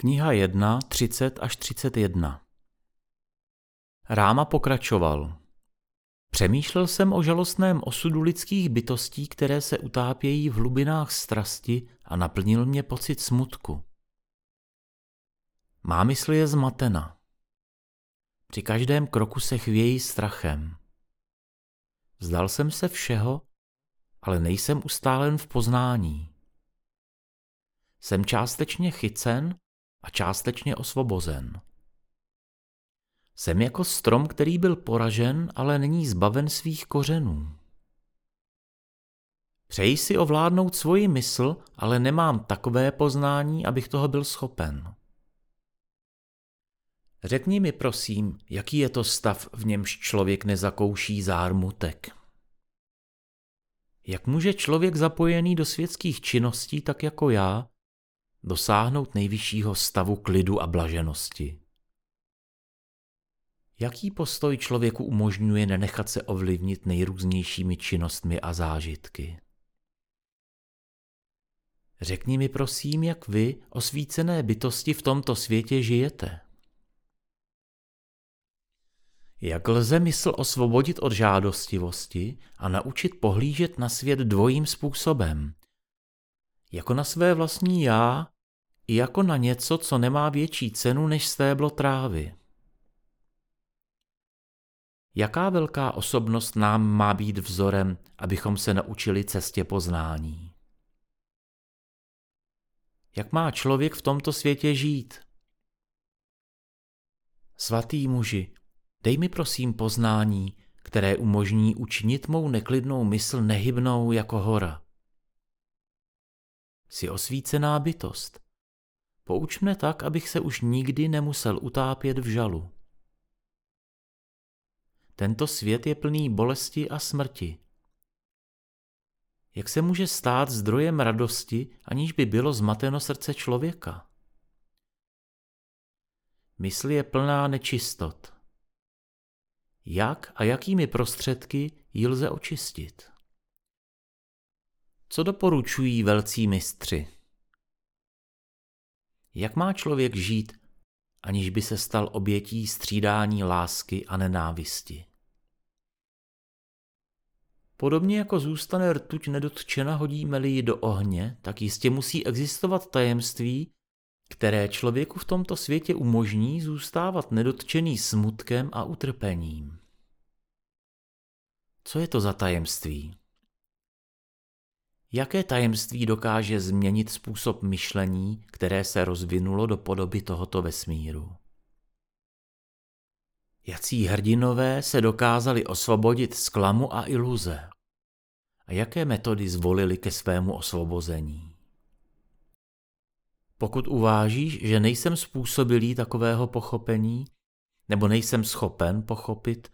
Kniha 1, 30 až 31 Ráma pokračoval. Přemýšlel jsem o žalostném osudu lidských bytostí, které se utápějí v hlubinách strasti a naplnil mě pocit smutku. Má mysl je zmatena. Při každém kroku se chvějí strachem. Vzdal jsem se všeho, ale nejsem ustálen v poznání. Jsem částečně chycen a částečně osvobozen. Jsem jako strom, který byl poražen, ale není zbaven svých kořenů. Přeji si ovládnout svoji mysl, ale nemám takové poznání, abych toho byl schopen. Řekni mi prosím, jaký je to stav, v němž člověk nezakouší zármutek. Jak může člověk zapojený do světských činností, tak jako já, dosáhnout nejvyššího stavu klidu a blaženosti? Jaký postoj člověku umožňuje nenechat se ovlivnit nejrůznějšími činnostmi a zážitky? Řekni mi prosím, jak vy, osvícené bytosti, v tomto světě žijete. Jak lze mysl osvobodit od žádostivosti a naučit pohlížet na svět dvojím způsobem? Jako na své vlastní já i jako na něco, co nemá větší cenu než stéblo trávy. Jaká velká osobnost nám má být vzorem, abychom se naučili cestě poznání? Jak má člověk v tomto světě žít? Svatý muži, dej mi prosím poznání, které umožní učinit mou neklidnou mysl nehybnou jako hora. Jsi osvícená bytost. Pouč mne tak, abych se už nikdy nemusel utápět v žalu. Tento svět je plný bolesti a smrti. Jak se může stát zdrojem radosti, aniž by bylo zmateno srdce člověka? Mysl je plná nečistot. Jak a jakými prostředky ji lze očistit? Co doporučují velcí mistři? Jak má člověk žít, aniž by se stal obětí střídání lásky a nenávisti? Podobně jako zůstane rtuť nedotčena, hodíme-li ji do ohně, tak jistě musí existovat tajemství, které člověku v tomto světě umožní zůstávat nedotčený smutkem a utrpením. Co je to za tajemství? Jaké tajemství dokáže změnit způsob myšlení, které se rozvinulo do podoby tohoto vesmíru? Jací hrdinové se dokázali osvobodit z klamu a iluze? A jaké metody zvolili ke svému osvobození? Pokud uvážíš, že nejsem způsobilý takového pochopení, nebo nejsem schopen pochopit,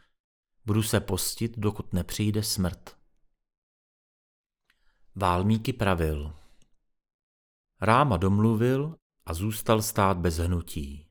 budu se postit, dokud nepřijde smrt. Válmíky pravil. Ráma domluvil a zůstal stát bez hnutí.